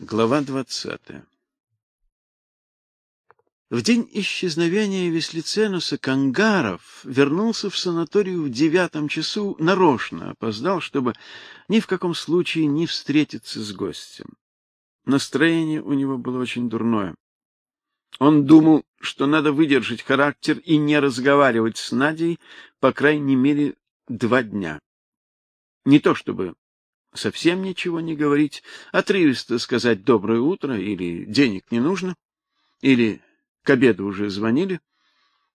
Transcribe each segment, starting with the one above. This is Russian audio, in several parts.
Глава двадцатая. В день исчезновения Веслиценуса Кангаров вернулся в санаторию в девятом часу, нарочно опоздал, чтобы ни в каком случае не встретиться с гостем. Настроение у него было очень дурное. Он думал, что надо выдержать характер и не разговаривать с Надей по крайней мере два дня. Не то чтобы совсем ничего не говорить, отрывисто сказать доброе утро или денег не нужно, или к обеду уже звонили.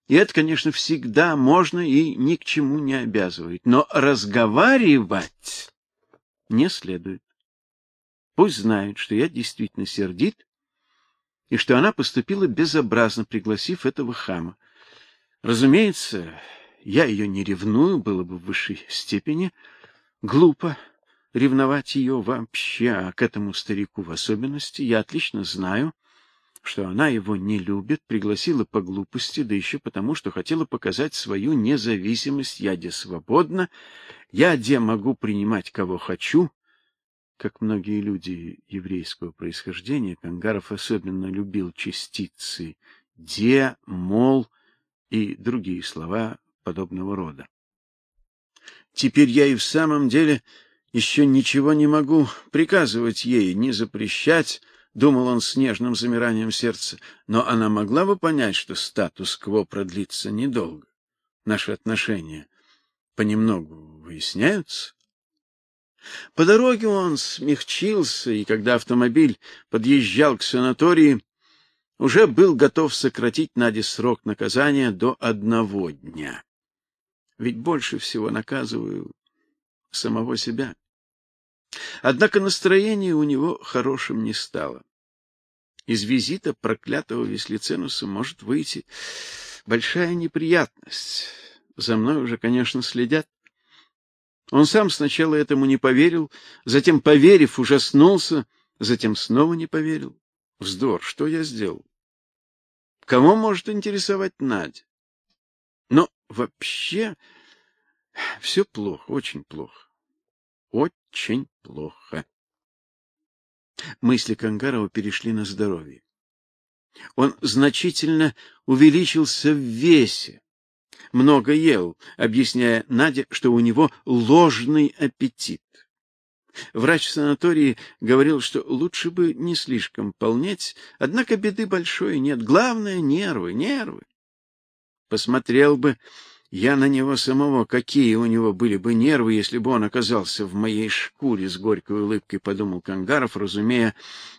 И это, конечно, всегда можно и ни к чему не обязывает, но разговаривать не следует. Пусть знают, что я действительно сердит и что она поступила безобразно, пригласив этого хама. Разумеется, я ее не ревную, было бы в высшей степени глупо ревновать ее вообще, а к этому старику в особенности. Я отлично знаю, что она его не любит, пригласила по глупости, да еще потому, что хотела показать свою независимость. Я де свободна, я де могу принимать кого хочу. Как многие люди еврейского происхождения, Кангаров особенно любил частицы де, мол и другие слова подобного рода. Теперь я и в самом деле еще ничего не могу приказывать ей, не запрещать, думал он с нежным замиранием сердца, но она могла бы понять, что статус-кво продлится недолго. Наши отношения понемногу выясняются. По дороге он смягчился, и когда автомобиль подъезжал к санатории, уже был готов сократить Наде срок наказания до одного дня. Ведь больше всего наказываю самого себя. Однако настроение у него хорошим не стало. Из визита проклятого Веслиценуса может выйти большая неприятность. За мной уже, конечно, следят. Он сам сначала этому не поверил, затем, поверив, ужаснулся, затем снова не поверил. Вздор, что я сделал? Кому может интересовать Надя? Но вообще все плохо, очень плохо. Очень плохо. Мысли Кангарова перешли на здоровье. Он значительно увеличился в весе. Много ел, объясняя Наде, что у него ложный аппетит. Врач санатории говорил, что лучше бы не слишком полнеть, однако беды большой нет. Главное нервы, нервы. Посмотрел бы я на него самого, какие у него были бы нервы, если бы он оказался в моей шкуре, с горькой улыбкой подумал Кангаров, разумея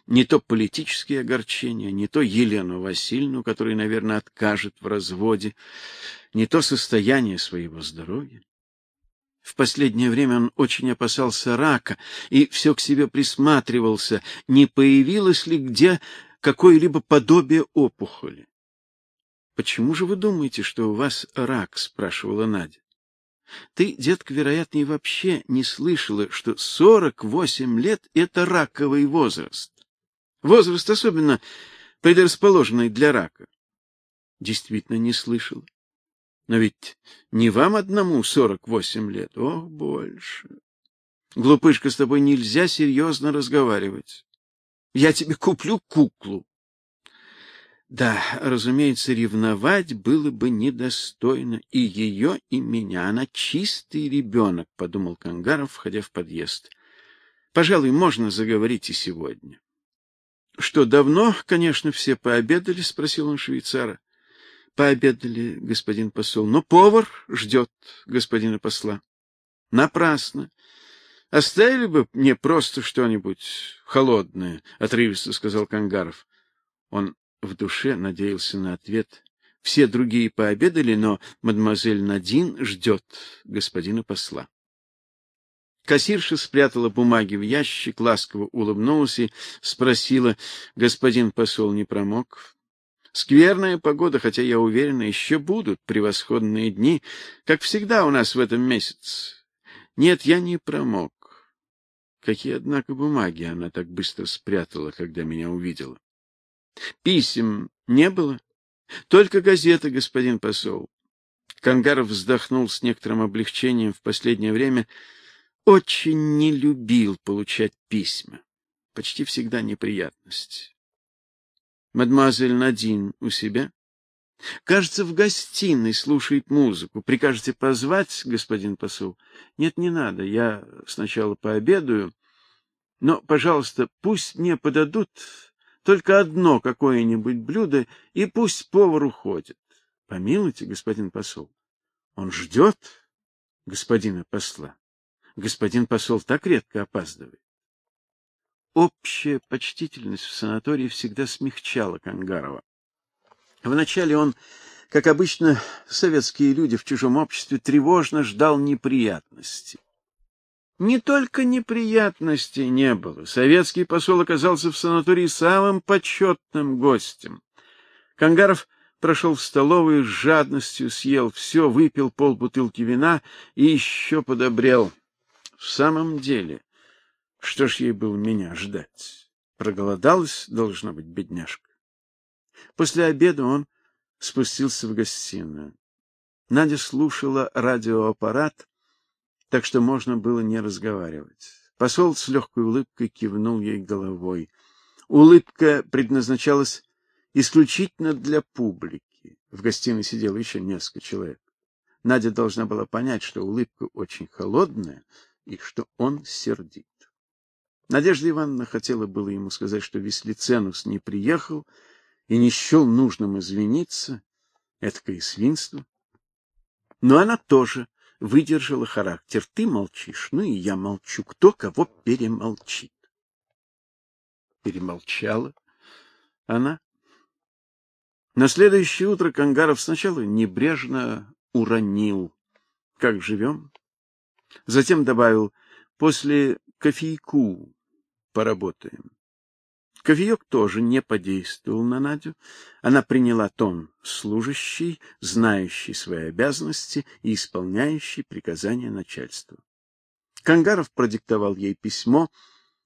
не то политические огорчения, не то Елену Васильевну, которая, наверное, откажет в разводе, не то состояние своего здоровья. В последнее время он очень опасался рака и все к себе присматривался, не появилось ли где какое-либо подобие опухоли. Почему же вы думаете, что у вас рак, спрашивала Надя. Ты, детка, вероятно, и вообще не слышала, что сорок восемь лет это раковый возраст. Возраст особенно предрасположенный для рака. Действительно не слышала. Но ведь не вам одному сорок восемь лет, ох, больше. Глупышка, с тобой нельзя серьезно разговаривать. Я тебе куплю куклу. Да, разумеется, ревновать было бы недостойно и ее, и меня. Она чистый ребенок, — подумал Кангаров, входя в подъезд. Пожалуй, можно заговорить и сегодня. — Что, давно, конечно, все пообедали? — спросил он швейцара. — Пообедали, господин посол, но повар ждет господина посла. — Напрасно. Оставили бы мне просто что-нибудь холодное, — отрывисто сказал Кангаров. Он в душе надеялся на ответ. Все другие пообедали, но мадемуазель Надин ждет господина посла. Кассирша спрятала бумаги в ящик, ласково улыбнулась и спросила: "Господин посол не промок?" Скверная погода, хотя я уверена, еще будут превосходные дни, как всегда у нас в этом месяце. Нет, я не промок. Какие однако бумаги она так быстро спрятала, когда меня увидела. Писем не было, только газеты, господин посол. Кангаров вздохнул с некоторым облегчением в последнее время очень не любил получать письма. почти всегда неприятности. Мадемуазель Надин у себя? Кажется, в гостиной слушает музыку. Прикажете позвать, господин посол? Нет, не надо. Я сначала пообедаю. Но, пожалуйста, пусть мне подадут только одно какое-нибудь блюдо, и пусть повар уходит. Помилуйте, господин посол. Он ждет господина посла. Господин посол так редко опаздывает. Общая почтительность в санатории всегда смягчала Кангарова. Вначале он, как обычно советские люди в чужом обществе, тревожно ждал неприятностей. Не только неприятностей не было. Советский посол оказался в санатории самым почетным гостем. Кангаров прошел в столовую с жадностью, съел все, выпил полбутылки вина и еще подобрел. В самом деле, что ж ей было меня ждать? Проголодалась, должна быть, бедняжка. После обеда он спустился в гостиную. Надя слушала радиоаппарат, так что можно было не разговаривать. Посол с легкой улыбкой кивнул ей головой. Улыбка предназначалась исключительно для публики. В гостиной сидело еще несколько человек. Надя должна была понять, что улыбка очень холодная и что он сердит. Надежда Ивановна хотела было ему сказать, что Веслиценус не приехал и не счел нужным извиниться, это свинство. Но она тоже выдержала характер. Ты молчишь, ну и я молчу. Кто кого перемолчит? Перемолчала она. На следующее утро Кангаров сначала небрежно уронил: "Как живем?" Затем добавил: "После кофейку поработаем". Кофеек тоже не подействовал на Надю. Она приняла тон служащей, знающей свои обязанности и исполняющей приказания начальства. Кангаров продиктовал ей письмо,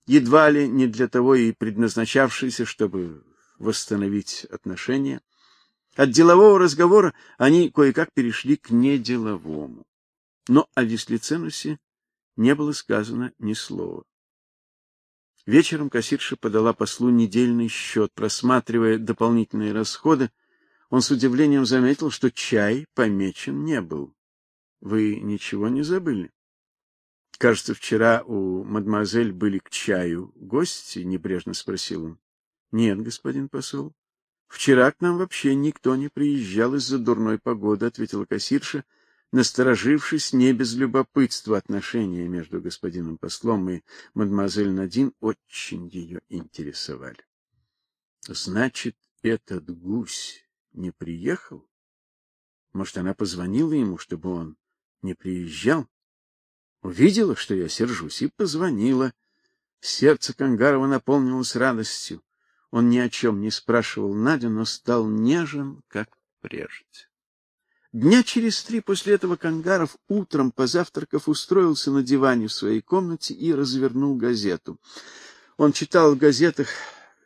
едва ли не для того и предназначавшееся, чтобы восстановить отношения. От делового разговора они кое-как перешли к неделовому. Но о Веслиценусе не было сказано ни слова. Вечером кассирша подала послу недельный счет. Просматривая дополнительные расходы, он с удивлением заметил, что чай помечен не был. Вы ничего не забыли? Кажется, вчера у мадемуазель были к чаю гости, небрежно спросил он. Нет, господин посол. Вчера к нам вообще никто не приезжал из-за дурной погоды, ответила кассирша насторожившись не без любопытства отношения между господином послом и мадемуазель Надин очень ее интересовали. Значит, этот гусь не приехал? Может, она позвонила ему, чтобы он не приезжал? Увидела, что я сержусь, и позвонила. Сердце Кангарова наполнилось радостью. Он ни о чем не спрашивал Надю, но стал нежен, как прежде. Дня через три после этого Кангаров утром, позавтракав, устроился на диване в своей комнате и развернул газету. Он читал в газетах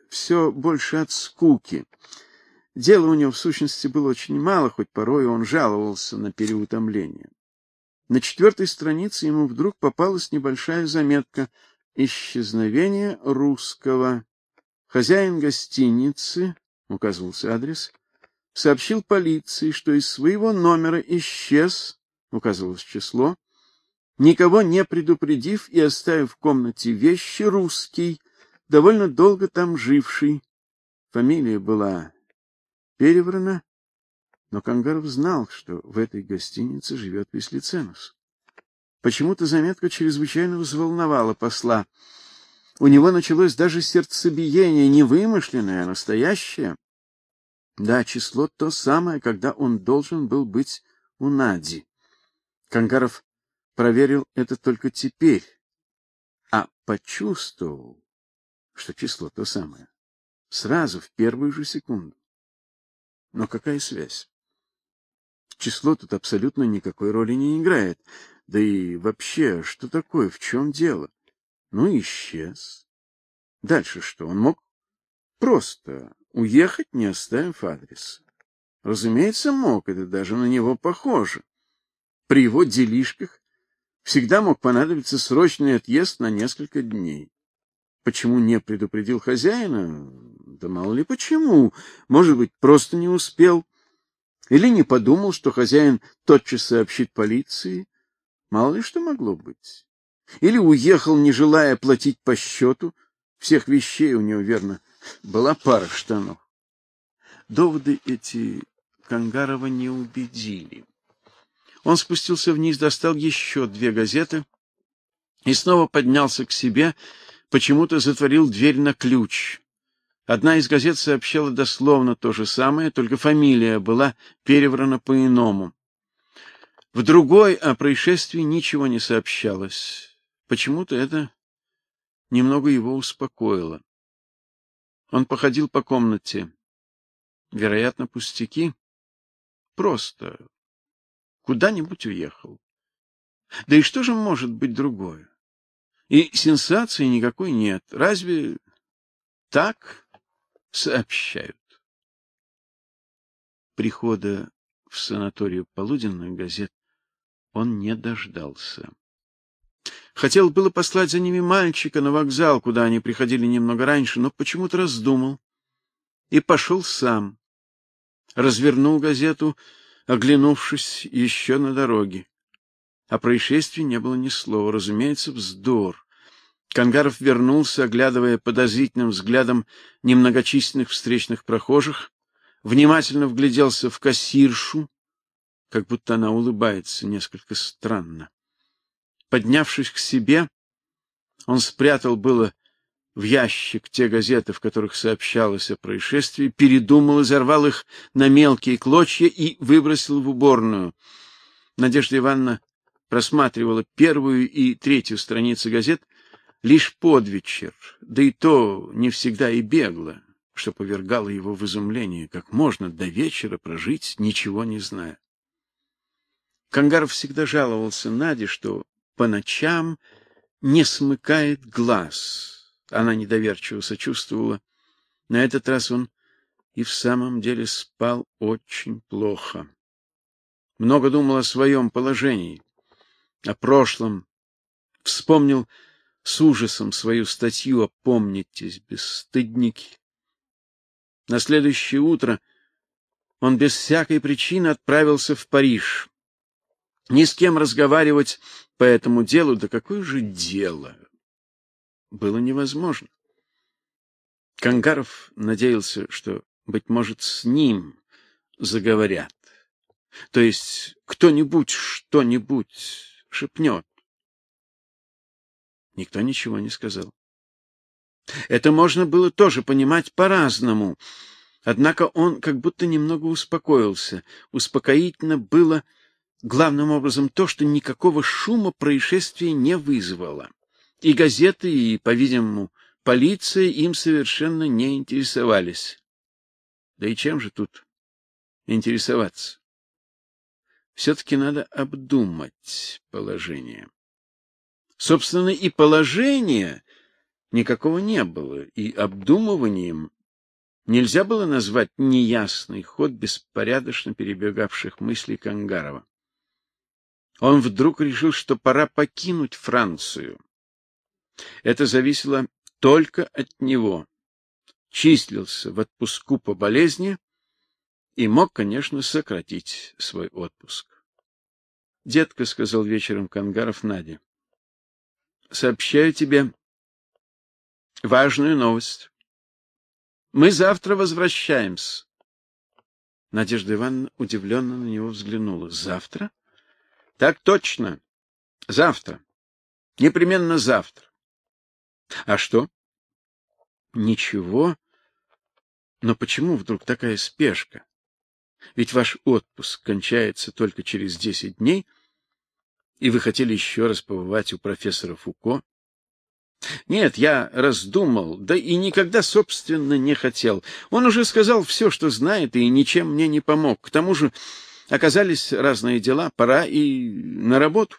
все больше от скуки. Дела у него в сущности было очень мало, хоть порой он жаловался на переутомление. На четвертой странице ему вдруг попалась небольшая заметка: исчезновение русского. Хозяин гостиницы, указывался адрес, сообщил полиции, что из своего номера исчез, указывалось число, никого не предупредив и оставив в комнате вещи русский, довольно долго там живший. Фамилия была Переврана, но Кангаров знал, что в этой гостинице живет Веслиценус. Почему-то заметка чрезвычайно взволновала посла. У него началось даже сердцебиение, не вымышленное, а настоящее. Да, число то самое, когда он должен был быть у Нади. Кангаров проверил это только теперь, а почувствовал, что число то самое, сразу в первую же секунду. Но какая связь? Число тут абсолютно никакой роли не играет. Да и вообще, что такое, в чем дело? Ну, исчез. Дальше что? Он мог просто уехать, не оставив адрес. Разумеется, мог, это даже на него похоже. При его делишках всегда мог понадобиться срочный отъезд на несколько дней. почему не предупредил хозяина? Да мало ли почему. Может быть, просто не успел. Или не подумал, что хозяин тотчас сообщит полиции. Мало ли что могло быть. Или уехал, не желая платить по счету. Всех вещей у него, верно, была пара штанов. Доводы эти Кангарова не убедили. Он спустился вниз, достал еще две газеты и снова поднялся к себе, почему-то затворил дверь на ключ. Одна из газет сообщала дословно то же самое, только фамилия была переврана по-иному. В другой о происшествии ничего не сообщалось. Почему-то это немного его успокоило. Он походил по комнате. Вероятно, пустяки. Просто куда-нибудь уехал. Да и что же может быть другое? И сенсации никакой нет. Разве так сообщают? Прихода в санаторию полуденных газет он не дождался. Хотел было послать за ними мальчика на вокзал, куда они приходили немного раньше, но почему-то раздумал и пошел сам. Развернул газету, оглянувшись еще на дороге. О происшествии не было ни слова, разумеется, вздор. Кангаров вернулся, оглядывая подозрительным взглядом немногочисленных встречных прохожих, внимательно вгляделся в кассиршу, как будто она улыбается несколько странно. Поднявшись к себе, он спрятал было в ящик те газеты, в которых сообщалось о происшествии, передумал, изорвал их на мелкие клочья и выбросил в уборную. Надежда Ивановна просматривала первую и третью страницы газет лишь под вечер, да и то не всегда и бегло, что повергало его в изумление, как можно до вечера прожить, ничего не зная. Кангаров всегда жаловался Наде, что по ночам не смыкает глаз. Она недоверчиво сочувствовала. На этот раз он и в самом деле спал очень плохо. Много думал о своем положении, о прошлом, вспомнил с ужасом свою статью «Опомнитесь, бесстыдники». На следующее утро он без всякой причины отправился в Париж. Ни с кем разговаривать по этому делу, да какое же дело, было невозможно. Кангаров надеялся, что, быть может, с ним заговорят. То есть кто-нибудь что-нибудь шепнет. Никто ничего не сказал. Это можно было тоже понимать по-разному. Однако он как будто немного успокоился. Успокоительно было главным образом то, что никакого шума происшествие не вызвало. И газеты, и, по-видимому, полиция им совершенно не интересовались. Да и чем же тут интересоваться? Все-таки надо обдумать положение. Собственно, и положения никакого не было, и обдумыванием нельзя было назвать неясный ход беспорядочно перебегавших мыслей Кангарова. Он вдруг решил, что пора покинуть Францию. Это зависело только от него. Числился в отпуску по болезни и мог, конечно, сократить свой отпуск. Детка сказал вечером Кангаров Наде: "Сообщаю тебе важную новость. Мы завтра возвращаемся". Надежда Ивановна удивленно на него взглянула. "Завтра?" Так точно. Завтра. Непременно завтра. А что? Ничего. Но почему вдруг такая спешка? Ведь ваш отпуск кончается только через десять дней, и вы хотели еще раз побывать у профессора Фуко. Нет, я раздумал, да и никогда, собственно, не хотел. Он уже сказал все, что знает, и ничем мне не помог. К тому же Оказались разные дела, пора и на работу.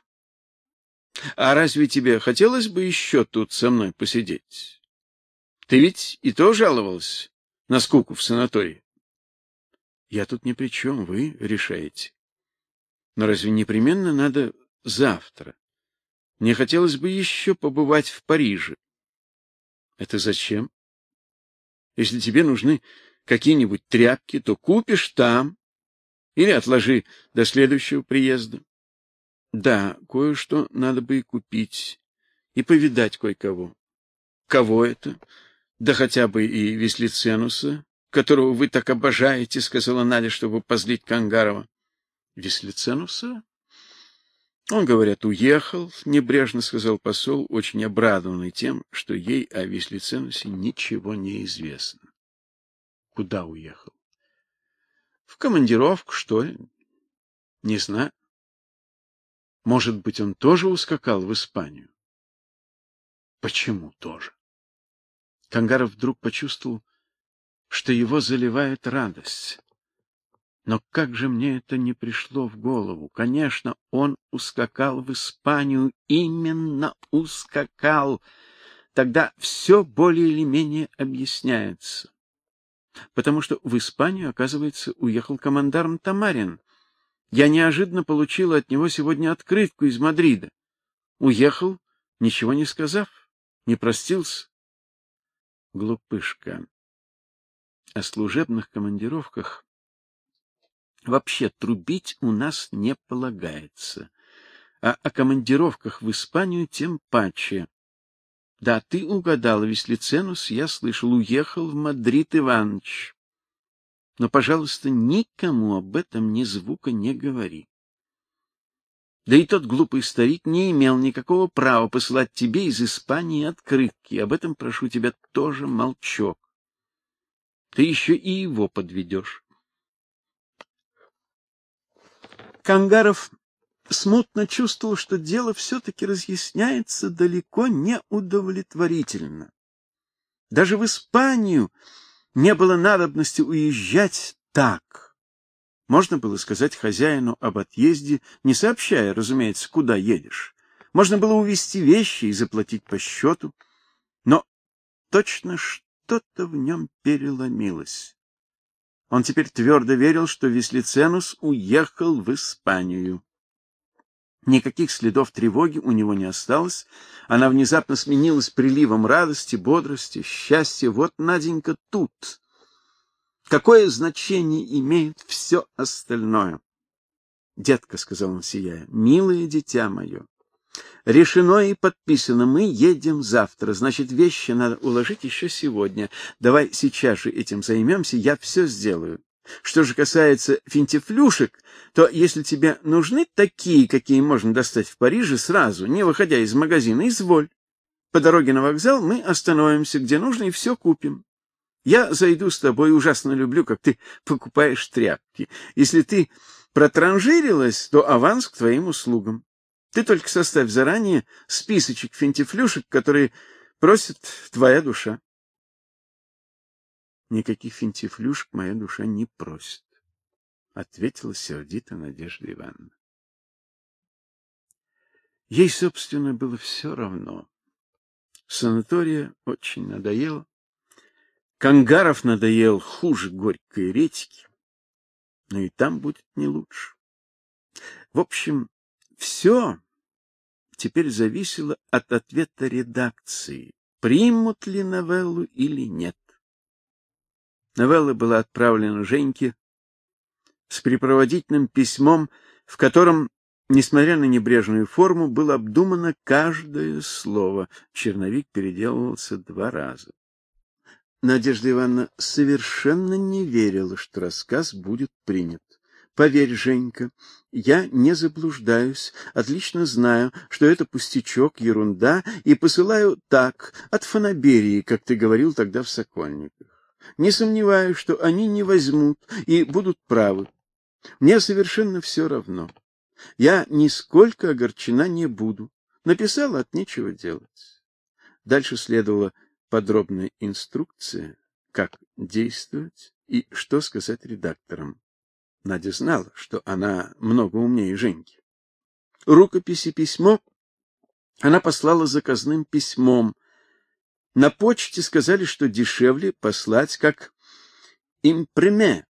А разве тебе хотелось бы еще тут со мной посидеть? Ты ведь и то жаловался на скуку в санатории. Я тут ни при чем, вы решаете. Но разве непременно надо завтра? Мне хотелось бы еще побывать в Париже. Это зачем? Если тебе нужны какие-нибудь тряпки, то купишь там или отложи до следующего приезда. Да, кое-что надо бы и купить, и повидать кое-кого. Кого это? Да хотя бы и Веслиценуса, которого вы так обожаете, сказала Надя, чтобы позлить Кангарова. Веслиценуса? Он, говорят, уехал, небрежно сказал посол, очень обрадованный тем, что ей о Веслиценусе ничего не известно. Куда уехал? В командировку, что ли? Не знаю. Может быть, он тоже ускакал в Испанию? Почему тоже? Кангаров вдруг почувствовал, что его заливает радость. Но как же мне это не пришло в голову? Конечно, он ускакал в Испанию, именно ускакал. Тогда все более или менее объясняется. Потому что в Испанию, оказывается, уехал командарм Тамарин. Я неожиданно получил от него сегодня открытку из Мадрида. Уехал, ничего не сказав, не простился. Глупышка. О служебных командировках Вообще трубить у нас не полагается. А о командировках в Испанию тем паче. Да, ты угадала, Веслиценус, я слышал, уехал в Мадрид Иванович. Но, пожалуйста, никому об этом ни звука не говори. Да и тот глупый старик не имел никакого права посылать тебе из Испании открытки. Об этом прошу тебя тоже молчок. Ты еще и его подведешь. Кангаров смутно чувствовал, что дело все-таки разъясняется далеко не удовлетворительно. Даже в Испанию не было надобности уезжать так. Можно было сказать хозяину об отъезде, не сообщая, разумеется, куда едешь. Можно было увезти вещи и заплатить по счету. Но точно что-то в нем переломилось. Он теперь твердо верил, что Веслиценус уехал в Испанию. Никаких следов тревоги у него не осталось, она внезапно сменилась приливом радости, бодрости, счастья. Вот Наденька тут. Какое значение имеет все остальное? Детка, сказал он, сияя, милое дитя мое, Решено и подписано. Мы едем завтра. Значит, вещи надо уложить еще сегодня. Давай сейчас же этим займемся, я все сделаю. Что же касается финтифлюшек, то если тебе нужны такие, какие можно достать в Париже сразу, не выходя из магазина, изволь. По дороге на вокзал мы остановимся где нужно и все купим. Я зайду с тобой, ужасно люблю, как ты покупаешь тряпки. Если ты протранжирилась, то аванс к твоим услугам. Ты только составь заранее списочек финтифлюшек, которые просит твоя душа. Никаких финтифлюшек моя душа не просит, ответила сердито Надежда Ивановна. Ей, собственно, было все равно. Санатория очень надоело. Кангаров надоел хуже горькой редьки. Но и там будет не лучше. В общем, все теперь зависело от ответа редакции, примут ли новеллу или нет. Новелла была отправлена Женьке с припроводительным письмом, в котором, несмотря на небрежную форму, было обдумано каждое слово. Черновик переделывался два раза. Надежда Ивановна совершенно не верила, что рассказ будет принят. Поверь, Женька, я не заблуждаюсь, отлично знаю, что это пустячок, ерунда, и посылаю так, от фанаберии, как ты говорил тогда в Сокольниках. Не сомневаюсь, что они не возьмут и будут правы. Мне совершенно все равно. Я нисколько огорчена не буду. Написала от нечего делать. Дальше следовала подробная инструкция, как действовать и что сказать редакторам. Надя знала, что она много умнее Женьки. Рукопись и письмо она послала заказным письмом. На почте сказали, что дешевле послать как имприме.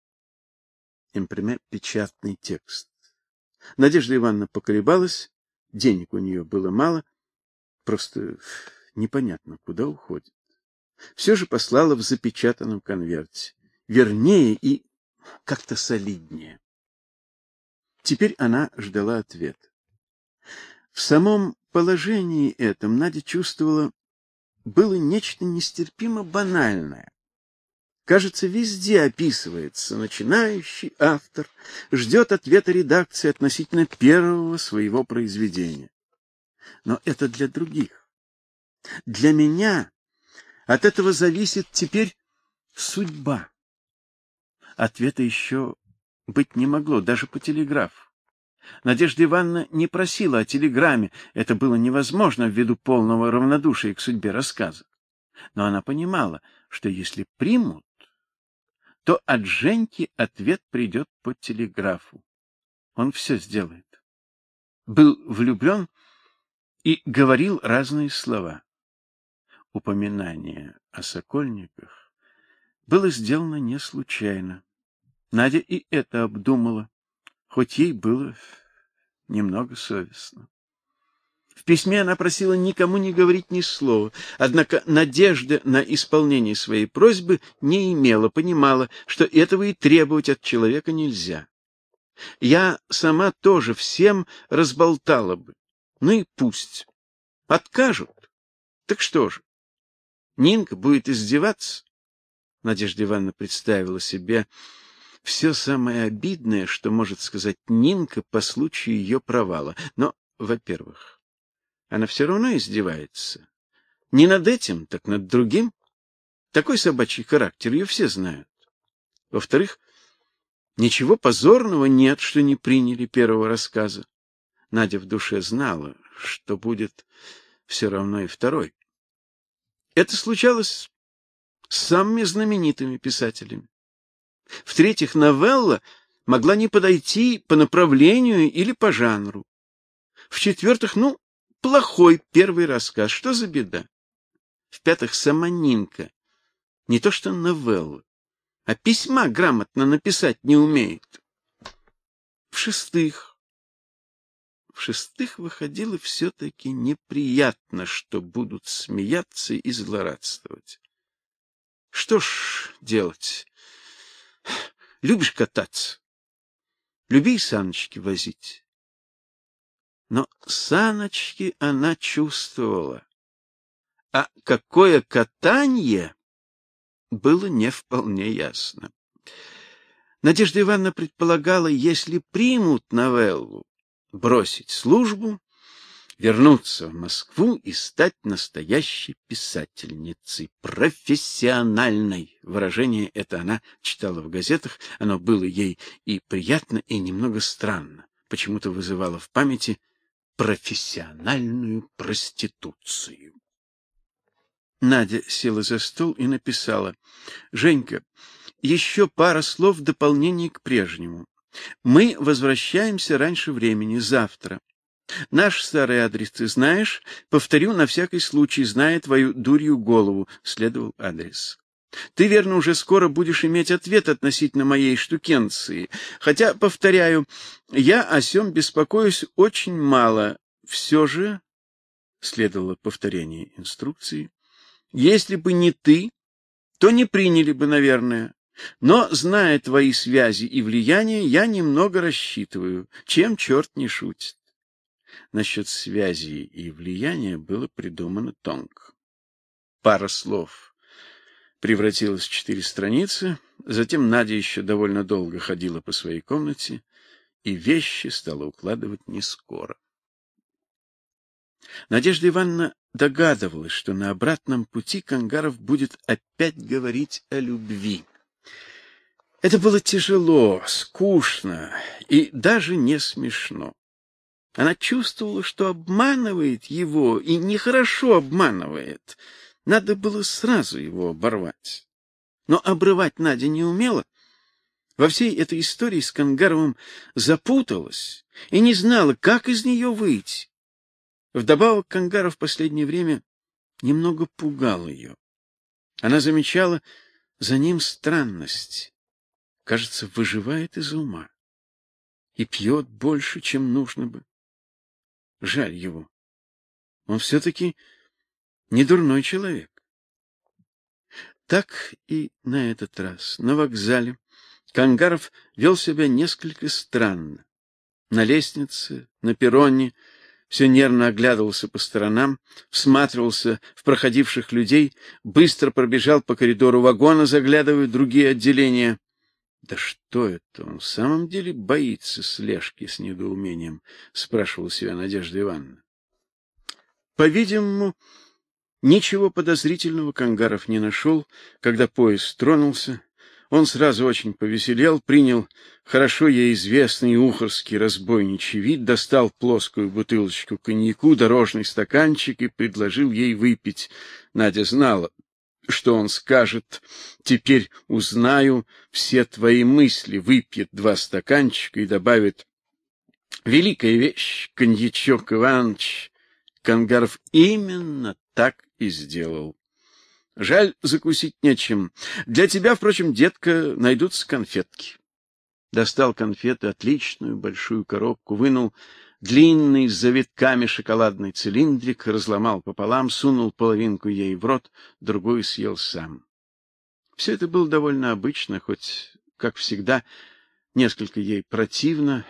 Имприме печатный текст. Надежда Ивановна поколебалась, денег у нее было мало, просто непонятно, куда уходит. все же послала в запечатанном конверте. Вернее и как-то солиднее. Теперь она ждала ответа. В самом положении этом Надя чувствовала было нечто нестерпимо банальное. Кажется, везде описывается начинающий автор ждет ответа редакции относительно первого своего произведения. Но это для других. Для меня от этого зависит теперь судьба. Ответа еще быть не могло, даже по телеграфу. Надежда Ивановна не просила о телеграмме, это было невозможно ввиду полного равнодушия к судьбе рассказа. Но она понимала, что если примут, то от Женьки ответ придет по телеграфу. Он все сделает. Был влюблен и говорил разные слова. Упоминание о сокольниках было сделано не случайно. Надя и это обдумала хоть ей было немного совестно. В письме она просила никому не говорить ни слова, однако надежда на исполнение своей просьбы не имела, понимала, что этого и требовать от человека нельзя. Я сама тоже всем разболтала бы. Ну и пусть. Откажут. Так что же? Нинка будет издеваться? Надежда Ивановна представила себе, все самое обидное, что может сказать Нинка по случаю ее провала. Но, во-первых, она все равно издевается. Не над этим, так над другим. Такой собачий характер ее все знают. Во-вторых, ничего позорного нет, что не приняли первого рассказа. Надя в душе знала, что будет все равно и второй. Это случалось с самыми знаменитыми писателями. В-третьих, новелла могла не подойти по направлению или по жанру. В-четвертых, ну, плохой первый рассказ, что за беда? В-пятых, сама Нинка не то что новелла, а письма грамотно написать не умеет. В-шестых, в-шестых, выходило все-таки неприятно, что будут смеяться и злорадствовать. Что ж делать? Любишь кататься? Люби саночки возить. Но саночки она чувствовала. А какое катание было не вполне ясно. Надежда Ивановна предполагала, если примут новеллу, бросить службу вернуться в Москву и стать настоящей писательницей, профессиональной. Выражение это она читала в газетах, оно было ей и приятно, и немного странно, почему-то вызывало в памяти профессиональную проституцию. Надя села за стол и написала: "Женька, еще пара слов в дополнение к прежнему. Мы возвращаемся раньше времени завтра. Наш старый адрес ты знаешь? Повторю на всякий случай, зная твою дурью голову, следовал адрес. Ты верно уже скоро будешь иметь ответ относительно моей штукенции. Хотя, повторяю, я о сём беспокоюсь очень мало. Все же следовало повторение инструкции. Если бы не ты, то не приняли бы, наверное. Но, зная твои связи и влияние, я немного рассчитываю, чем черт не шутит. Насчет связи и влияния было придумано тонко. Пара слов превратилась в четыре страницы, затем Надя еще довольно долго ходила по своей комнате и вещи стала укладывать не скоро. Надежда Ивановна догадывалась, что на обратном пути Кангаров будет опять говорить о любви. Это было тяжело, скучно и даже не смешно. Она чувствовала, что обманывает его, и нехорошо обманывает. Надо было сразу его оборвать. Но обрывать Надя не умела. Во всей этой истории с Кангаровым запуталась и не знала, как из нее выйти. Вдобавок Кангаров в последнее время немного пугал ее. Она замечала за ним странность. Кажется, выживает из ума и пьет больше, чем нужно бы. Жаль его. Он все таки не дурной человек. Так и на этот раз на вокзале Кангаров вел себя несколько странно. На лестнице, на перроне все нервно оглядывался по сторонам, всматривался в проходивших людей, быстро пробежал по коридору вагона, заглядывая в другие отделения. Да что это он в самом деле боится слежки с недоумением, спрашивала себя Надежда Ивановна. По-видимому, ничего подозрительного Кангаров не нашел, когда поезд тронулся. Он сразу очень повеселел, принял хорошо ей известный ухорский разбойничий вид, достал плоскую бутылочку коньяку, дорожный стаканчик и предложил ей выпить. Надя знала, что он скажет. Теперь узнаю все твои мысли. Выпьет два стаканчика и добавит: "Великая вещь, коньячок Иванович". Кангаров именно так и сделал. Жаль, закусить нечем. Для тебя, впрочем, детка, найдутся конфетки. Достал конфеты, отличную большую коробку, вынул длинный с завитками шоколадный цилиндрик, разломал пополам, сунул половинку ей в рот, другую съел сам. Все это было довольно обычно, хоть, как всегда, несколько ей противно,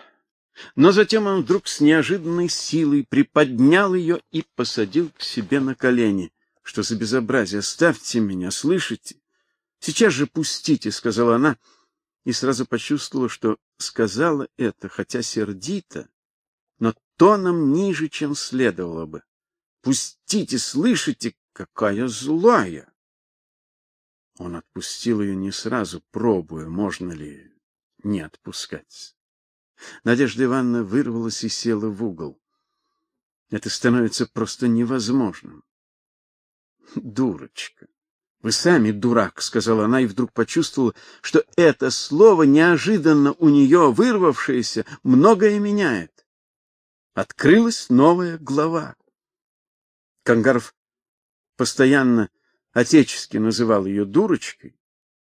но затем он вдруг с неожиданной силой приподнял ее и посадил к себе на колени. Что за безобразие? Оставьте меня, слышите? Сейчас же пустите, сказала она, и сразу почувствовала, что сказала это, хотя сердито, но тоном ниже, чем следовало бы. Пустите, слышите, какая злая. Он отпустил ее не сразу, пробуя, можно ли не отпускать. Надежда Ивановна вырвалась и села в угол. Это становится просто невозможным. Дурочка. Вы сами дурак, сказала она и вдруг почувствовала, что это слово неожиданно у нее вырвавшееся многое меняет. Открылась новая глава. Кангаров постоянно отечески называл ее дурочкой,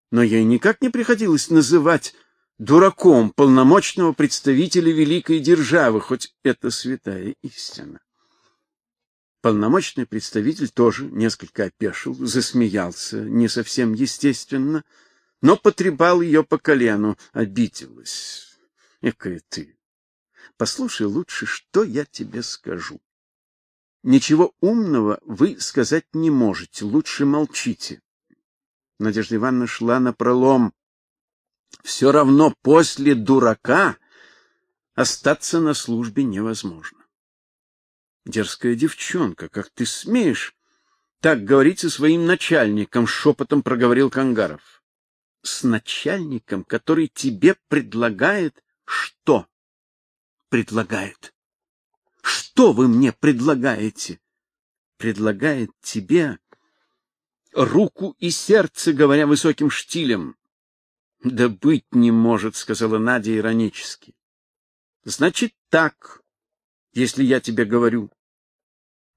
но ей никак не приходилось называть дураком полномочного представителя великой державы, хоть это святая истина. Полномочный представитель тоже несколько опешил, засмеялся, не совсем естественно, но потрепал ее по колену, обиделась. Экая ты. Послушай лучше, что я тебе скажу. Ничего умного вы сказать не можете, лучше молчите. Надежда Ивановна шла на пролом. Все равно после дурака остаться на службе невозможно. Дерзкая девчонка, как ты смеешь так говорить со своим начальником, шепотом проговорил Кангаров. С начальником, который тебе предлагает что? Предлагает. Что вы мне предлагаете? Предлагает тебе руку и сердце, говоря высоким штилем. Да быть не может, сказала Надя иронически. Значит так, если я тебе говорю.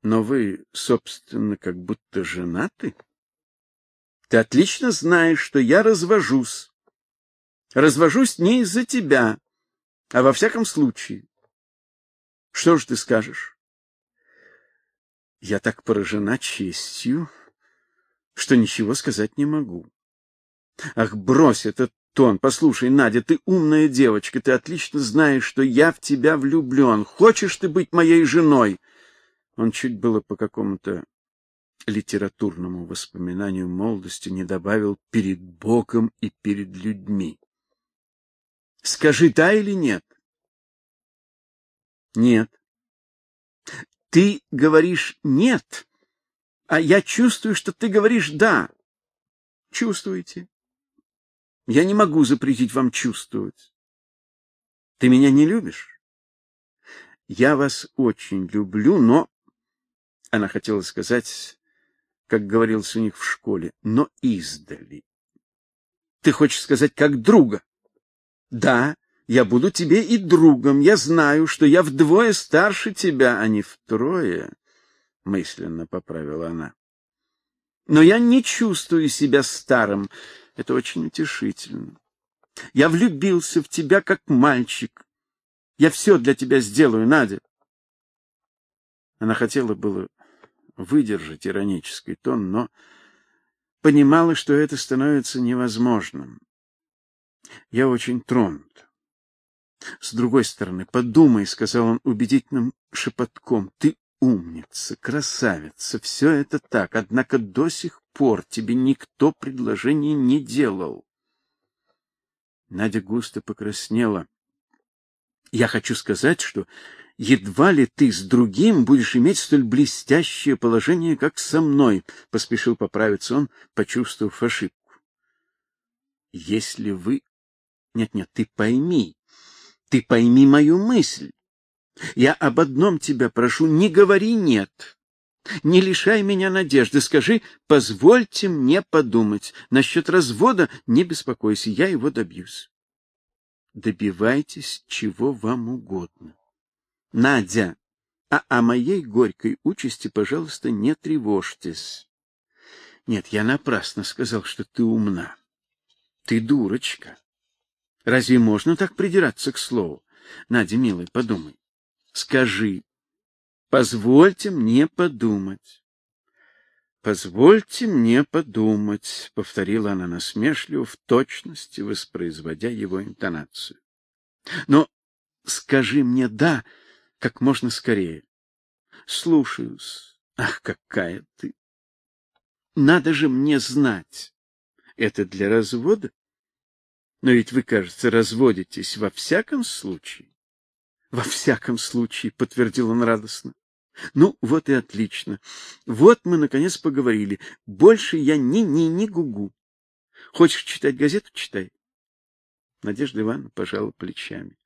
Но вы, собственно, как будто женаты. Ты отлично знаешь, что я развожусь. Развожусь не из-за тебя, а во всяком случае. Что ж ты скажешь? Я так поражена честью, что ничего сказать не могу. Ах, брось этот тон. Послушай, Надя, ты умная девочка, ты отлично знаешь, что я в тебя влюблен. Хочешь ты быть моей женой? Он чуть было по какому-то литературному воспоминанию молодости не добавил перед Богом и перед людьми. Скажи, да или нет? Нет. Ты говоришь нет, а я чувствую, что ты говоришь да. Чувствуете? Я не могу запретить вам чувствовать. Ты меня не любишь? Я вас очень люблю, но она хотела сказать, как говорилось у них в школе, но издали. Ты хочешь сказать как друга? Да, я буду тебе и другом. Я знаю, что я вдвое старше тебя, а не втрое, мысленно поправила она. Но я не чувствую себя старым. Это очень утешительно. Я влюбился в тебя как мальчик. Я все для тебя сделаю, Надя. Она хотела было выдержать иронический тон, но понимала, что это становится невозможным. Я очень тронут. С другой стороны, подумай, сказал он убедительным шепотком. Ты умница, красавица, все это так, однако до сих пор тебе никто предложение не делал. Надя густо покраснела. Я хочу сказать, что едва ли ты с другим будешь иметь столь блестящее положение, как со мной, поспешил поправиться он, почувствовав ошибку. Если вы Нет, нет, ты пойми. Ты пойми мою мысль. Я об одном тебя прошу, не говори нет. Не лишай меня надежды, скажи: "Позвольте мне подумать. Насчет развода не беспокойся, я его добьюсь". Добивайтесь чего вам угодно. Надя, а о моей горькой участи, пожалуйста, не тревожьтесь. Нет, я напрасно сказал, что ты умна. Ты дурочка. Разве можно так придираться к слову? Надя, милая, подумай. Скажи: "Позвольте мне подумать". Позвольте мне подумать, повторила она насмешливо, в точности воспроизводя его интонацию. Но скажи мне да как можно скорее. Слушаюсь. Ах, какая ты. Надо же мне знать. Это для развода? Но ведь вы, кажется, разводитесь во всяком случае. Во всяком случае, подтвердил он радостно. Ну, вот и отлично. Вот мы наконец поговорили. Больше я ни ни ни гугу. Хочешь читать газету читай. Надежда Ивановна пожала плечами.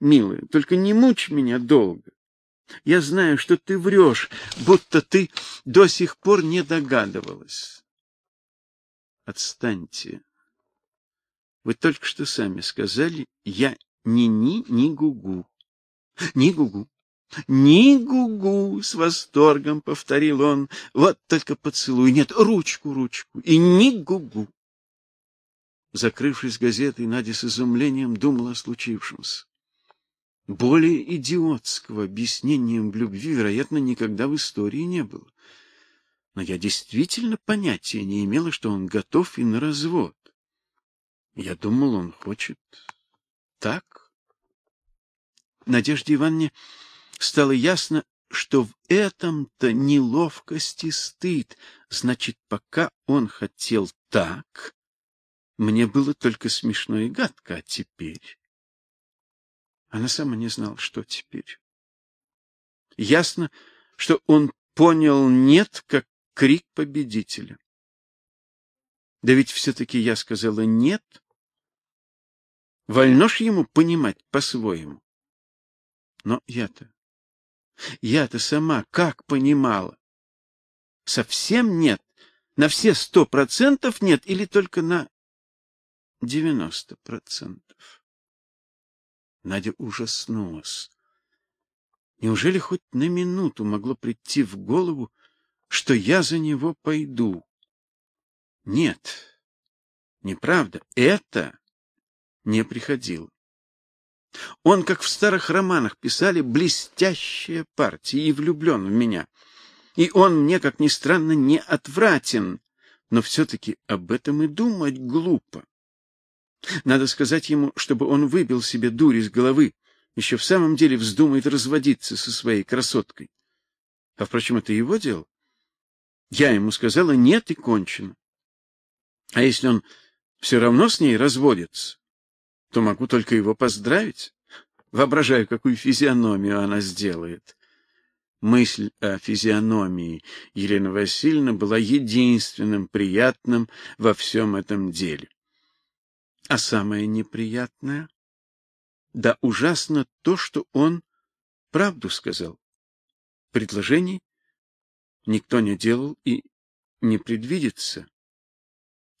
Милая, только не мучь меня долго. Я знаю, что ты врешь, будто ты до сих пор не догадывалась. Отстаньте. Вы только что сами сказали, я ни ни ни гугу. Ни гугу. Ни гугу, с восторгом повторил он. Вот только поцелуй, нет, ручку, ручку. И ни гугу. Закрывшись газетой, Надя с изумлением думала о случившемся. Более идиотского объяснения в любви, вероятно, никогда в истории не было. Но я действительно понятия не имела, что он готов и на развод. Я думал, он хочет так. Надежде Ивановне стало ясно, что в этом-то неловкость и стыд. Значит, пока он хотел так, мне было только смешно и гадко, а теперь она сама не знала, что теперь. Ясно, что он понял нет как крик победителя. Да ведь все таки я сказала нет. Вольно ж ему понимать по-своему. Но я-то я-то сама как понимала? Совсем нет, на все сто процентов нет или только на девяносто процентов. Надя ужаснулась. Неужели хоть на минуту могло прийти в голову, что я за него пойду? Нет. Неправда, это не приходило. Он, как в старых романах писали, блестящая партия и влюблен в меня. И он мне, как ни странно, не отвратен, но все таки об этом и думать глупо. Надо сказать ему, чтобы он выбил себе дурь из головы, еще в самом деле вздумает разводиться со своей красоткой. А впрочем, это его дело. Я ему сказала нет и кончено. А если он все равно с ней разводится, то могу только его поздравить. Воображаю, какую физиономию она сделает. Мысль о физиономии Елены Васильевны была единственным приятным во всем этом деле. А самое неприятное, да ужасно то, что он правду сказал. Предложений никто не делал и не предвидится.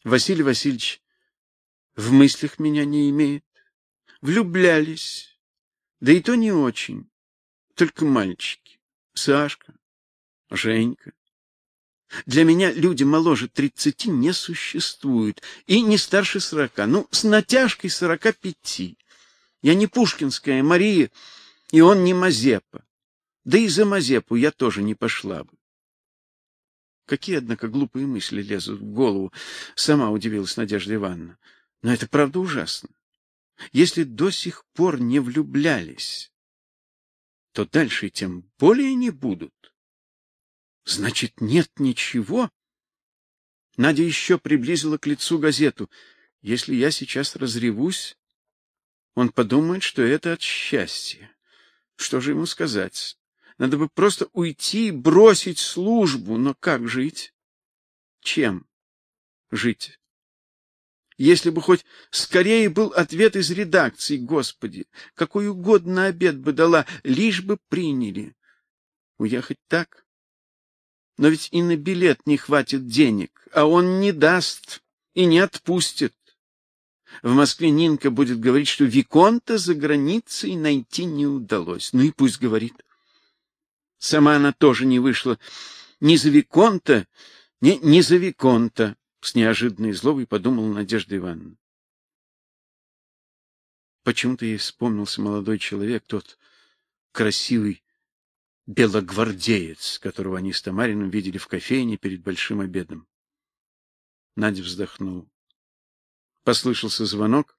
Василий Васильевич в мыслях меня не имеет. Влюблялись, да и то не очень, только мальчики. Сашка, Женька. Для меня люди моложе тридцати не существуют и не старше сорока, ну, с натяжкой сорока пяти. Я не Пушкинская Мария, и он не Мазепа. Да и за Мазепу я тоже не пошла бы. Какие, однако, глупые мысли лезут в голову, сама удивилась Надежда Ивановна. Но это правда ужасно. Если до сих пор не влюблялись, то дальше тем более не будут. Значит, нет ничего. Надя еще приблизила к лицу газету. Если я сейчас разревусь, он подумает, что это от счастья. Что же ему сказать? Надо бы просто уйти, бросить службу, но как жить? Чем жить? Если бы хоть скорее был ответ из редакции, Господи, какой угодно обед бы дала, лишь бы приняли. Уехать так? Но ведь и на билет не хватит денег, а он не даст и не отпустит. В Москве Нинка будет говорить, что виконта за границей найти не удалось. Ну и пусть говорит. Сама она тоже не вышла ни за виконта, ни, ни за виконта, с неожиданной злобой подумала Надежда Ивановна. Почему-то ей вспомнился молодой человек, тот красивый белогвардеец, которого они с Тамариным видели в кофейне перед большим обедом. Надя вздохнула. Послышался звонок.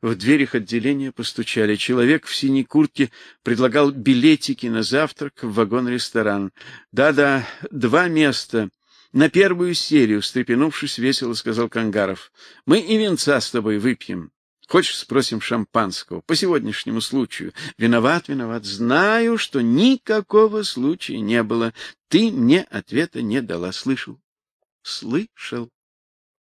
В дверях отделения постучали. Человек в синей куртке предлагал билетики на завтрак в вагон-ресторан. Да-да, два места. На первую серию, встрепенувшись, весело сказал Кангаров. Мы и венца с тобой выпьем. Хочешь, спросим шампанского по сегодняшнему случаю? Виноват, виноват. Знаю, что никакого случая не было. Ты мне ответа не дала, слышал? Слышал.